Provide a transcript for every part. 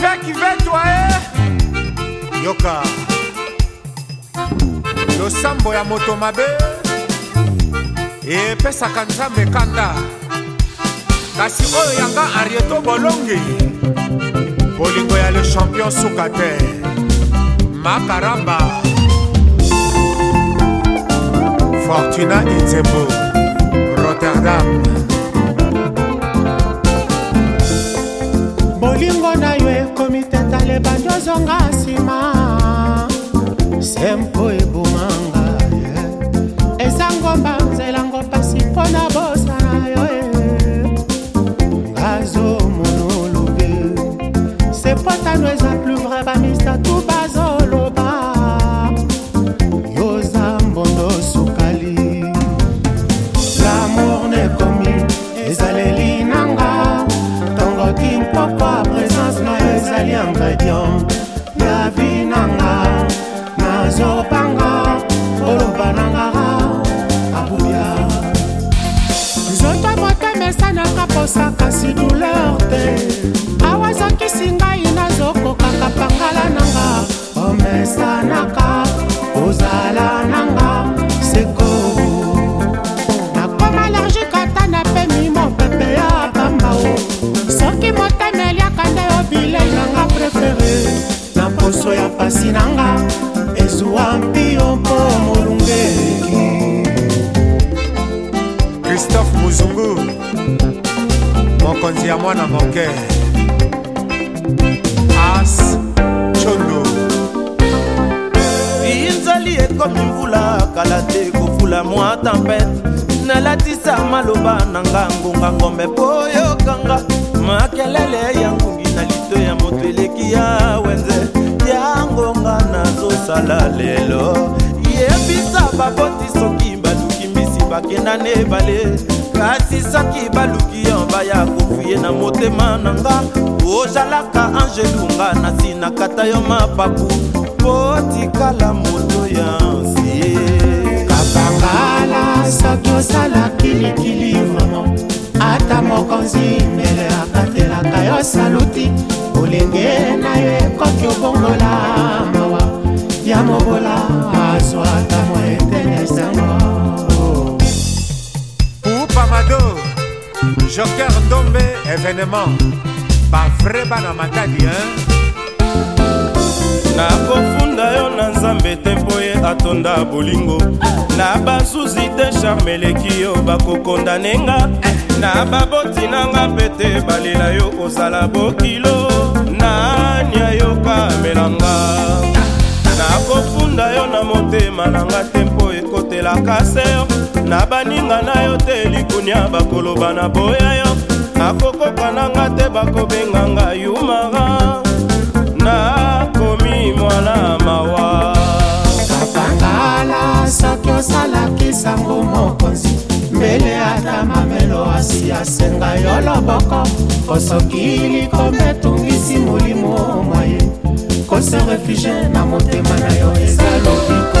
va kive toi e yoka losambo ya moto mabe epesaka nzambe kanda kasi oyo yanga arieto bolongi bolingo ya le champion suka te makaramba fortuna itembo rotterdam ebandi ozonga nsima sempo ezali ingrédient ya vinanga nazopanga oloba nangara abuya nzoto motemesanaka posa kasi douleur te awa ezokisi ngai mpasi na nga ezwa mpio mpo molungeleki kristophe muzungu mokonzi ya mwana moke as chondo inzali ekomi mvula kala te kofula mwa tempete nalatisa maloba na nga ngonga ngombe mpo yokanga makelele ya ngungi na lito ya moto eleki yawe osala lelo yebisa baboti soki baluki mbisi bakenda na ebale kasi soki baluki yo baya kofuye na motema na nga ozalaka angelunga na nsina kata yo mapapu po tikala moto ya nsie kapangala soki osala kilikili vraimen ata mokonzi mbele akatelaka yo saluti olenge na yo ekoki obongola ya mobola azwaka moetene sango pamado joker ndombe evenement bavrai bana matadi nakofunda yo na nzambe te mpo ye atonda bolingo na basusi te charme eleki yo bakokondane nga na baboti nanga mpe te balela yo kozala bokilo nani ayokamelanga nakofunda yo na motema nanga te mpo ekotelaka ser na baninga na yo te likunia bakoloba na boya yo akokoka nanga te bakobenga nga yumara nakomi mwana mawa kapangala soki osalaki sango mokonzi mbele ata mamelo asi asenga yo loboko osoki likombe etungisi molimo mwaye kosa refugie na motema na yo eza lobiko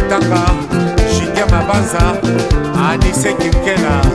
mpenza adise kinkela